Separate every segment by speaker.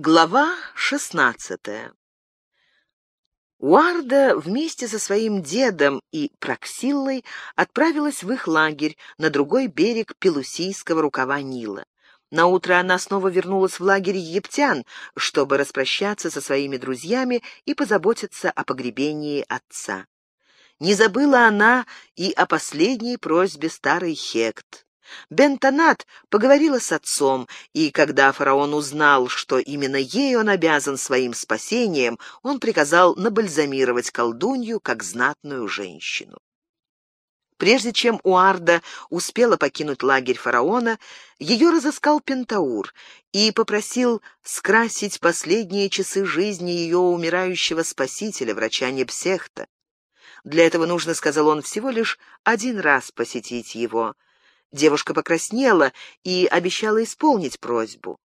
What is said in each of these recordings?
Speaker 1: Глава шестнадцатая Уарда вместе со своим дедом и Проксиллой отправилась в их лагерь на другой берег Пелусийского рукава Нила. Наутро она снова вернулась в лагерь египтян, чтобы распрощаться со своими друзьями и позаботиться о погребении отца. Не забыла она и о последней просьбе старой Хект. Бентонат поговорила с отцом, и когда фараон узнал, что именно ей он обязан своим спасением, он приказал набальзамировать колдунью как знатную женщину. Прежде чем Уарда успела покинуть лагерь фараона, ее разыскал Пентаур и попросил скрасить последние часы жизни ее умирающего спасителя, врача Непсехта. Для этого нужно, сказал он, всего лишь один раз посетить его — Девушка покраснела и обещала исполнить просьбу.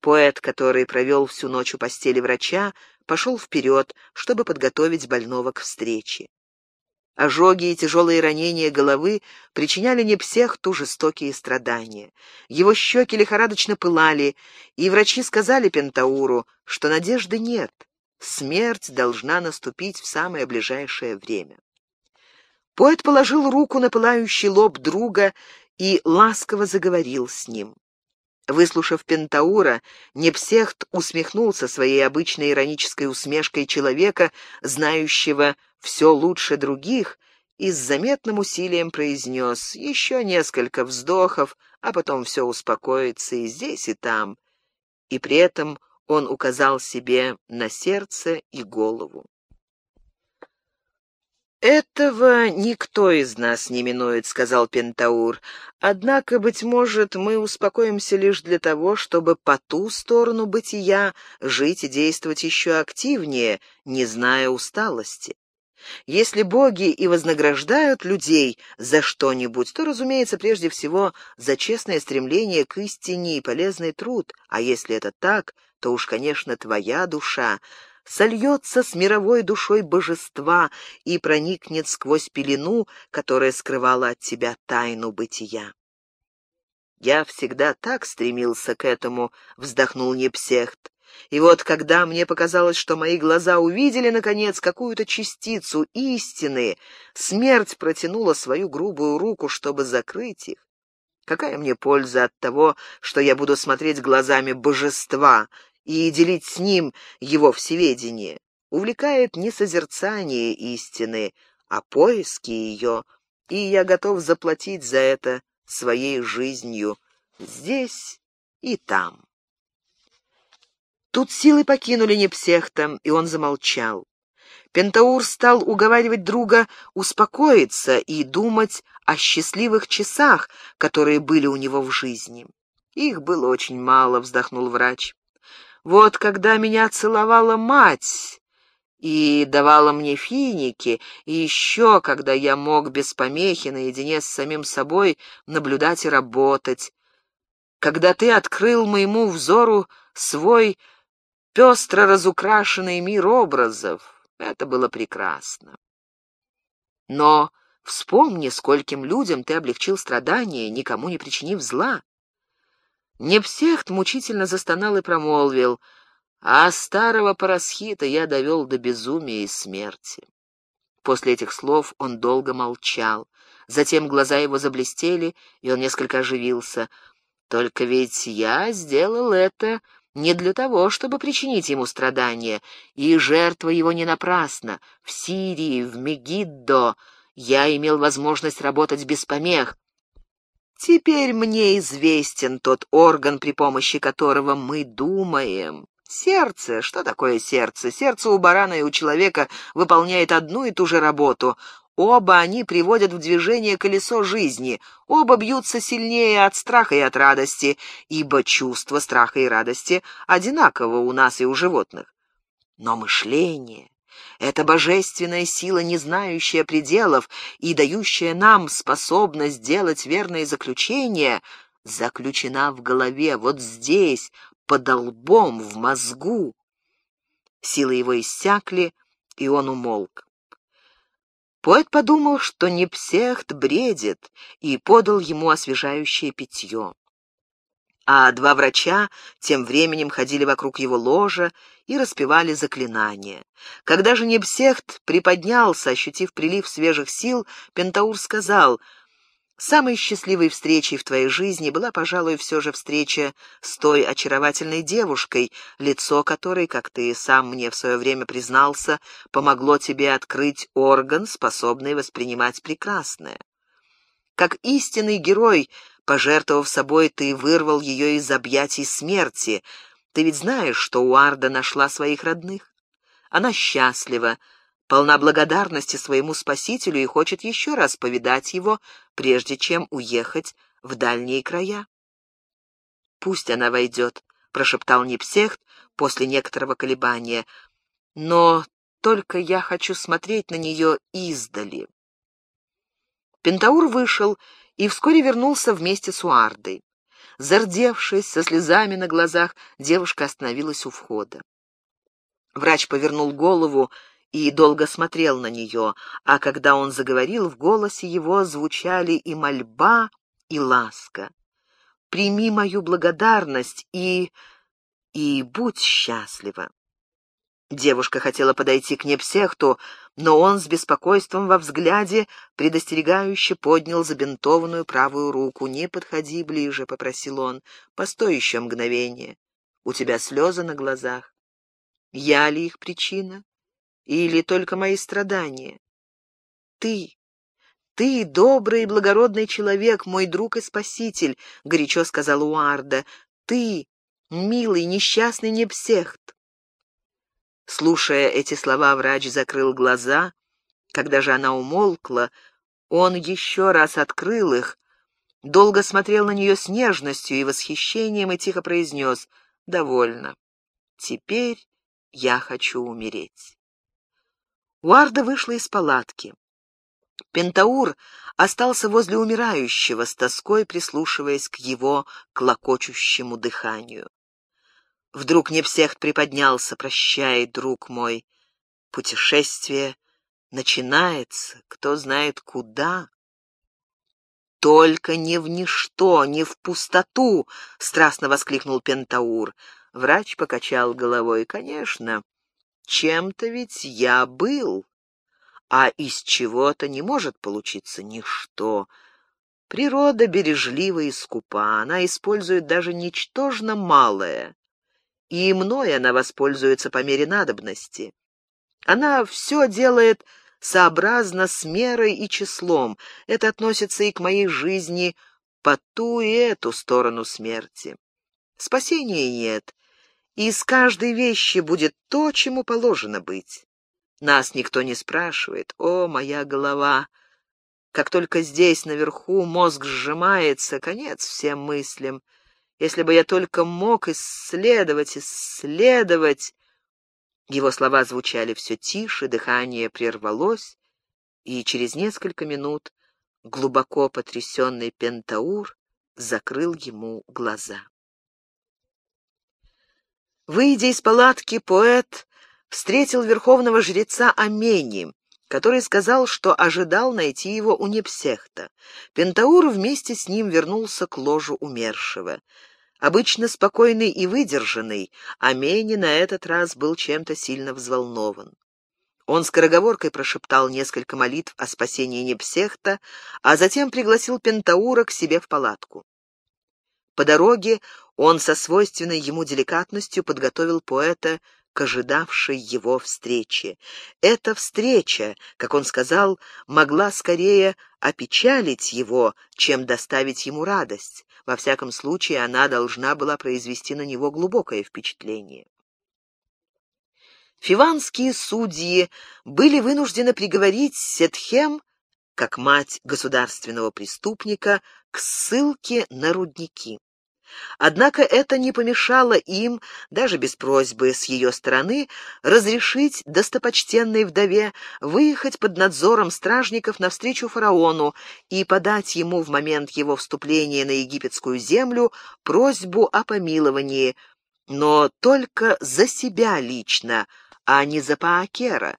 Speaker 1: Поэт, который провел всю ночь у постели врача, пошел вперед, чтобы подготовить больного к встрече. Ожоги и тяжелые ранения головы причиняли Непсехту жестокие страдания. Его щеки лихорадочно пылали, и врачи сказали Пентауру, что надежды нет, смерть должна наступить в самое ближайшее время. Поэт положил руку на пылающий лоб друга и ласково заговорил с ним. Выслушав Пентаура, Непсехт усмехнулся своей обычной иронической усмешкой человека, знающего все лучше других, и с заметным усилием произнес еще несколько вздохов, а потом все успокоится и здесь, и там. И при этом он указал себе на сердце и голову. «Этого никто из нас не минует», — сказал Пентаур. «Однако, быть может, мы успокоимся лишь для того, чтобы по ту сторону бытия жить и действовать еще активнее, не зная усталости. Если боги и вознаграждают людей за что-нибудь, то, разумеется, прежде всего за честное стремление к истине и полезный труд, а если это так, то уж, конечно, твоя душа — сольется с мировой душой божества и проникнет сквозь пелену, которая скрывала от тебя тайну бытия. «Я всегда так стремился к этому», — вздохнул Непсехт. «И вот когда мне показалось, что мои глаза увидели, наконец, какую-то частицу истины, смерть протянула свою грубую руку, чтобы закрыть их. Какая мне польза от того, что я буду смотреть глазами божества, и делить с ним его всеведение, увлекает не созерцание истины, а поиски ее, и я готов заплатить за это своей жизнью здесь и там. Тут силы покинули Непсехта, и он замолчал. Пентаур стал уговаривать друга успокоиться и думать о счастливых часах, которые были у него в жизни. Их было очень мало, вздохнул врач. Вот когда меня целовала мать и давала мне финики, и еще когда я мог без помехи наедине с самим собой наблюдать и работать, когда ты открыл моему взору свой пестро разукрашенный мир образов, это было прекрасно. Но вспомни, скольким людям ты облегчил страдания, никому не причинив зла. Непсехт мучительно застонал и промолвил, а старого парасхита я довел до безумия и смерти. После этих слов он долго молчал. Затем глаза его заблестели, и он несколько оживился. «Только ведь я сделал это не для того, чтобы причинить ему страдания, и жертва его не напрасна. В Сирии, в Мегиддо я имел возможность работать без помех, Теперь мне известен тот орган, при помощи которого мы думаем. Сердце. Что такое сердце? Сердце у барана и у человека выполняет одну и ту же работу. Оба они приводят в движение колесо жизни. Оба бьются сильнее от страха и от радости, ибо чувство страха и радости одинаково у нас и у животных. Но мышление это божественная сила, не знающая пределов и дающая нам способность делать верные заключения, заключена в голове, вот здесь, под лбом, в мозгу. Силы его иссякли, и он умолк. Поэт подумал, что Непсехт бредит, и подал ему освежающее питье. а два врача тем временем ходили вокруг его ложа и распевали заклинания. Когда же Небсехт приподнялся, ощутив прилив свежих сил, Пентаур сказал, «Самой счастливой встречей в твоей жизни была, пожалуй, все же встреча с той очаровательной девушкой, лицо которой, как ты сам мне в свое время признался, помогло тебе открыть орган, способный воспринимать прекрасное. Как истинный герой Пожертвовав собой, ты вырвал ее из объятий смерти. Ты ведь знаешь, что Уарда нашла своих родных? Она счастлива, полна благодарности своему спасителю и хочет еще раз повидать его, прежде чем уехать в дальние края. «Пусть она войдет», — прошептал Непсехт после некоторого колебания. «Но только я хочу смотреть на нее издали». Пентаур вышел и вскоре вернулся вместе с Уардой. Зардевшись, со слезами на глазах, девушка остановилась у входа. Врач повернул голову и долго смотрел на нее, а когда он заговорил, в голосе его звучали и мольба, и ласка. «Прими мою благодарность и... и будь счастлива». Девушка хотела подойти к Непсехту, но он с беспокойством во взгляде предостерегающе поднял забинтованную правую руку. «Не подходи ближе», — попросил он, — «постой еще мгновение. У тебя слезы на глазах. Я ли их причина? Или только мои страдания? Ты, ты, добрый и благородный человек, мой друг и спаситель», — горячо сказала Уарда. «Ты, милый, несчастный Непсехт. Слушая эти слова, врач закрыл глаза. Когда же она умолкла, он еще раз открыл их, долго смотрел на нее с нежностью и восхищением и тихо произнес «Довольно. Теперь я хочу умереть». Уарда вышла из палатки. Пентаур остался возле умирающего, с тоской прислушиваясь к его клокочущему дыханию. Вдруг не всех приподнялся, прощай, друг мой. Путешествие начинается, кто знает куда. «Только не в ничто, не в пустоту!» — страстно воскликнул Пентаур. Врач покачал головой. «Конечно, чем-то ведь я был, а из чего-то не может получиться ничто. Природа бережлива и скупа, она использует даже ничтожно малое и мной она воспользуется по мере надобности. Она все делает сообразно с мерой и числом. Это относится и к моей жизни по ту и эту сторону смерти. Спасения нет, и из каждой вещи будет то, чему положено быть. Нас никто не спрашивает. О, моя голова! Как только здесь, наверху, мозг сжимается, конец всем мыслям. Если бы я только мог исследовать, исследовать...» Его слова звучали все тише, дыхание прервалось, и через несколько минут глубоко потрясенный Пентаур закрыл ему глаза. Выйдя из палатки, поэт встретил верховного жреца Амени, который сказал, что ожидал найти его у Непсехта. Пентаур вместе с ним вернулся к ложу умершего. Обычно спокойный и выдержанный, Амени на этот раз был чем-то сильно взволнован. Он скороговоркой прошептал несколько молитв о спасении Непсехта, а затем пригласил Пентаура к себе в палатку. По дороге он со свойственной ему деликатностью подготовил поэта к ожидавшей его встрече. Эта встреча, как он сказал, могла скорее опечалить его, чем доставить ему радость. Во всяком случае, она должна была произвести на него глубокое впечатление. Фиванские судьи были вынуждены приговорить Сетхем, как мать государственного преступника, к ссылке на рудники. Однако это не помешало им, даже без просьбы с ее стороны, разрешить достопочтенной вдове выехать под надзором стражников навстречу фараону и подать ему в момент его вступления на египетскую землю просьбу о помиловании, но только за себя лично, а не за Паакера.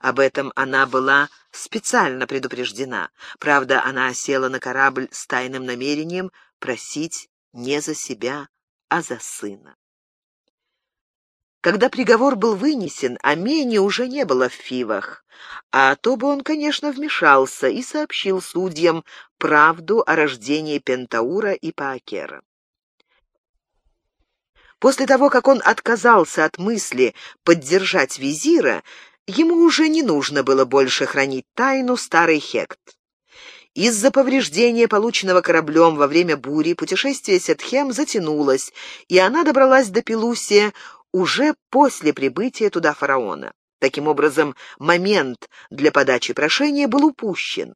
Speaker 1: Об этом она была специально предупреждена. Правда, она села на корабль с тайным намерением просить не за себя, а за сына. Когда приговор был вынесен, Амени уже не было в Фивах, а то бы он, конечно, вмешался и сообщил судьям правду о рождении Пентаура и Паакера. После того, как он отказался от мысли поддержать визира, ему уже не нужно было больше хранить тайну старый Хект. Из-за повреждения, полученного кораблем во время бури, путешествие Сетхем затянулось, и она добралась до Пелусия уже после прибытия туда фараона. Таким образом, момент для подачи прошения был упущен.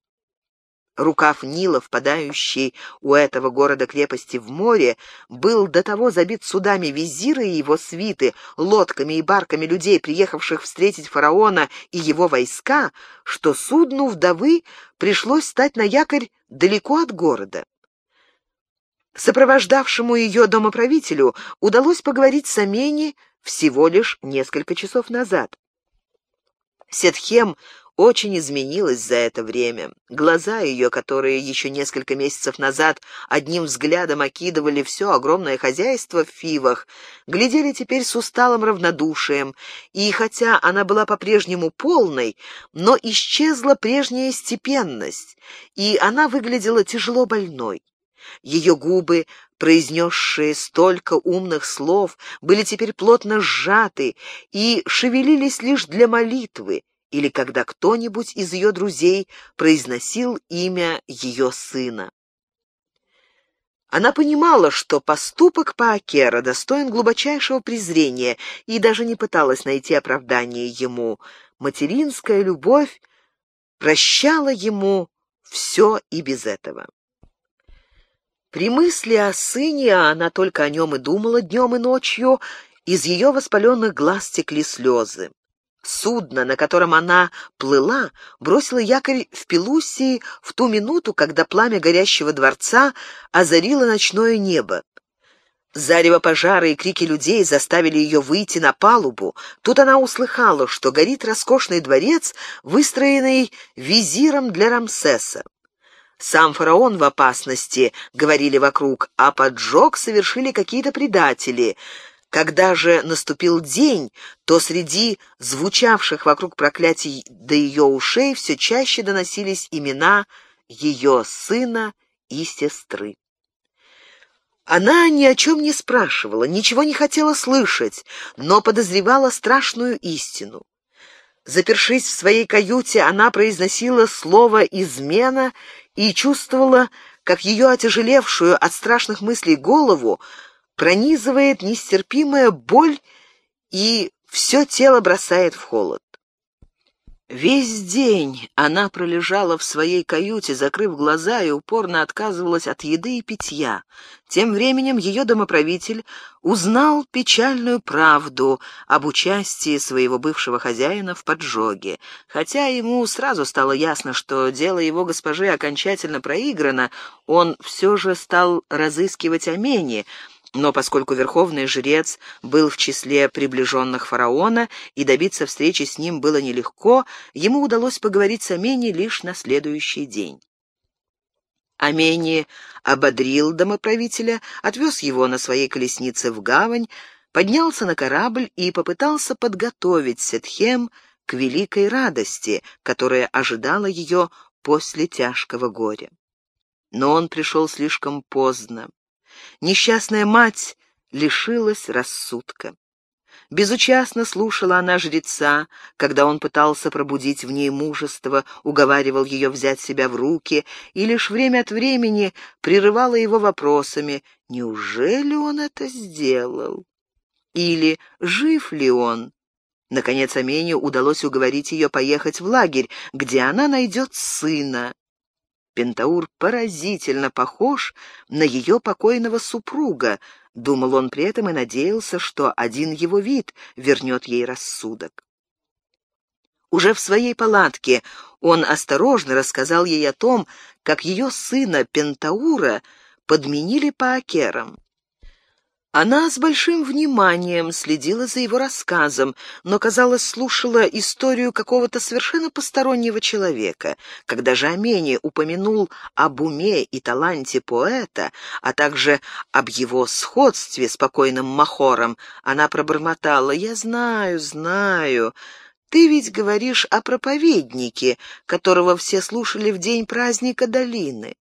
Speaker 1: Рукав Нила, впадающий у этого города-крепости в море, был до того забит судами визира и его свиты, лодками и барками людей, приехавших встретить фараона и его войска, что судну вдовы пришлось стать на якорь далеко от города. Сопровождавшему ее домоправителю удалось поговорить с Амени всего лишь несколько часов назад. Сетхем очень изменилась за это время. Глаза ее, которые еще несколько месяцев назад одним взглядом окидывали все огромное хозяйство в Фивах, глядели теперь с усталым равнодушием, и хотя она была по-прежнему полной, но исчезла прежняя степенность, и она выглядела тяжело больной. Ее губы, произнесшие столько умных слов, были теперь плотно сжаты и шевелились лишь для молитвы, или когда кто-нибудь из ее друзей произносил имя ее сына. Она понимала, что поступок Паакера достоин глубочайшего презрения и даже не пыталась найти оправдание ему. Материнская любовь прощала ему все и без этого. При мысли о сыне, а она только о нем и думала днем и ночью, из ее воспаленных глаз текли слезы. Судно, на котором она плыла, бросило якорь в Пелусии в ту минуту, когда пламя горящего дворца озарило ночное небо. Зарево пожара и крики людей заставили ее выйти на палубу. Тут она услыхала, что горит роскошный дворец, выстроенный визиром для Рамсеса. Сам фараон в опасности, говорили вокруг, а поджог совершили какие-то предатели. Когда же наступил день, то среди звучавших вокруг проклятий до ее ушей все чаще доносились имена ее сына и сестры. Она ни о чем не спрашивала, ничего не хотела слышать, но подозревала страшную истину. Запершись в своей каюте, она произносила слово «измена» и чувствовала, как ее отяжелевшую от страшных мыслей голову пронизывает нестерпимая боль и все тело бросает в холод. Весь день она пролежала в своей каюте, закрыв глаза и упорно отказывалась от еды и питья. Тем временем ее домоправитель узнал печальную правду об участии своего бывшего хозяина в поджоге. Хотя ему сразу стало ясно, что дело его госпожи окончательно проиграно, он все же стал разыскивать Амени — но поскольку верховный жрец был в числе приближенных фараона и добиться встречи с ним было нелегко, ему удалось поговорить с Амени лишь на следующий день. Амени ободрил домоправителя, отвез его на своей колеснице в гавань, поднялся на корабль и попытался подготовить Сетхем к великой радости, которая ожидала ее после тяжкого горя. Но он пришел слишком поздно. Несчастная мать лишилась рассудка. Безучастно слушала она жреца, когда он пытался пробудить в ней мужество, уговаривал ее взять себя в руки и лишь время от времени прерывала его вопросами «Неужели он это сделал?» или «Жив ли он?» Наконец Амене удалось уговорить ее поехать в лагерь, где она найдет сына. Пентаур поразительно похож на ее покойного супруга, думал он при этом и надеялся, что один его вид вернет ей рассудок. Уже в своей палатке он осторожно рассказал ей о том, как ее сына Пентаура подменили по Акерам. Она с большим вниманием следила за его рассказом, но, казалось, слушала историю какого-то совершенно постороннего человека. Когда же Амени упомянул об уме и таланте поэта, а также об его сходстве с покойным Махором, она пробормотала «Я знаю, знаю». Ты ведь говоришь о проповеднике, которого все слушали в день праздника долины.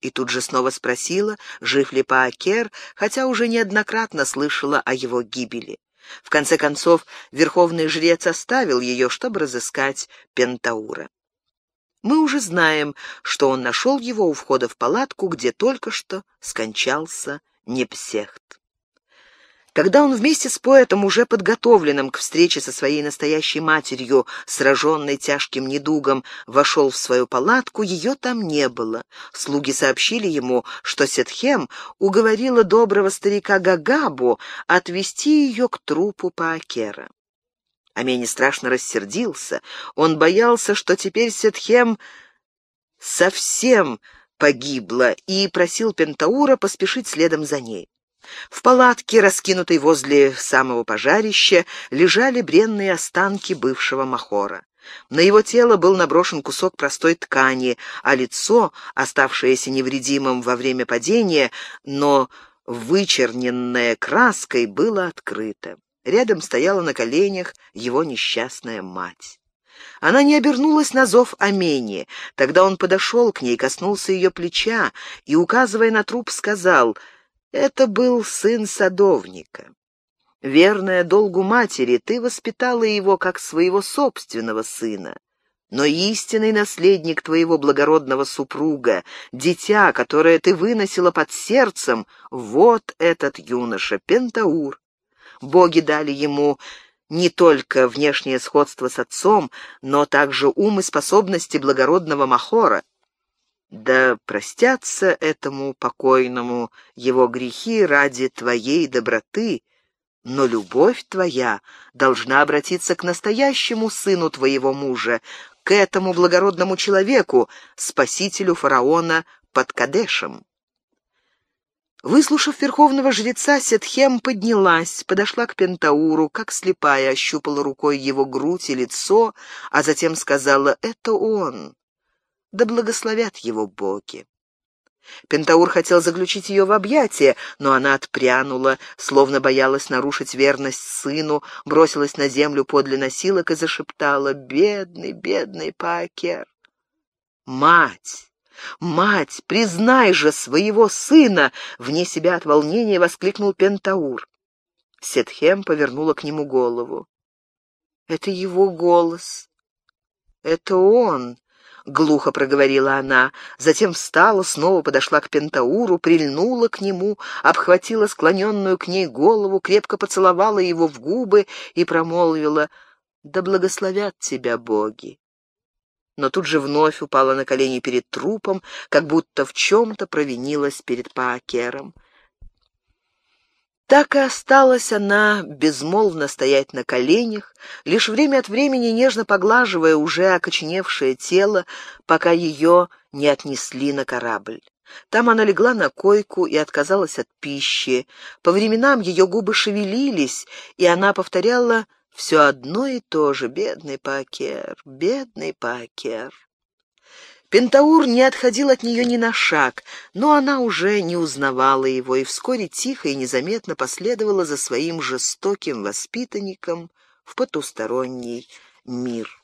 Speaker 1: И тут же снова спросила, жив ли Паакер, хотя уже неоднократно слышала о его гибели. В конце концов, верховный жрец оставил ее, чтобы разыскать Пентаура. Мы уже знаем, что он нашел его у входа в палатку, где только что скончался Непсехт. Когда он вместе с поэтом, уже подготовленным к встрече со своей настоящей матерью, сраженной тяжким недугом, вошел в свою палатку, ее там не было. Слуги сообщили ему, что Сетхем уговорила доброго старика Гагабу отвести ее к трупу Паакера. Амени страшно рассердился. Он боялся, что теперь Сетхем совсем погибла, и просил Пентаура поспешить следом за ней. В палатке, раскинутой возле самого пожарища, лежали бренные останки бывшего Махора. На его тело был наброшен кусок простой ткани, а лицо, оставшееся невредимым во время падения, но вычерненное краской, было открыто. Рядом стояла на коленях его несчастная мать. Она не обернулась на зов Амени. Тогда он подошел к ней, коснулся ее плеча и, указывая на труп, сказал — это был сын садовника. Верная долгу матери, ты воспитала его как своего собственного сына. Но истинный наследник твоего благородного супруга, дитя, которое ты выносила под сердцем, вот этот юноша, Пентаур. Боги дали ему не только внешнее сходство с отцом, но также ум и способности благородного Махора. Да простятся этому покойному его грехи ради твоей доброты, но любовь твоя должна обратиться к настоящему сыну твоего мужа, к этому благородному человеку, спасителю фараона под Кадешем. Выслушав верховного жреца, Сетхем поднялась, подошла к Пентауру, как слепая ощупала рукой его грудь и лицо, а затем сказала «Это он» да благословят его боги. Пентаур хотел заключить ее в объятия, но она отпрянула, словно боялась нарушить верность сыну, бросилась на землю подле носилок и зашептала «Бедный, бедный Паакер!» «Мать! Мать, признай же своего сына!» Вне себя от волнения воскликнул Пентаур. Сетхем повернула к нему голову. «Это его голос. Это он!» Глухо проговорила она, затем встала, снова подошла к Пентауру, прильнула к нему, обхватила склоненную к ней голову, крепко поцеловала его в губы и промолвила «Да благословят тебя боги!» но тут же вновь упала на колени перед трупом, как будто в чем-то провинилась перед Паакером. Так и осталась она безмолвно стоять на коленях, лишь время от времени нежно поглаживая уже окоченевшее тело, пока ее не отнесли на корабль. Там она легла на койку и отказалась от пищи. По временам ее губы шевелились, и она повторяла все одно и то же «Бедный Пакер, бедный Пакер». Пентаур не отходил от нее ни на шаг, но она уже не узнавала его и вскоре тихо и незаметно последовала за своим жестоким воспитанником в потусторонний мир.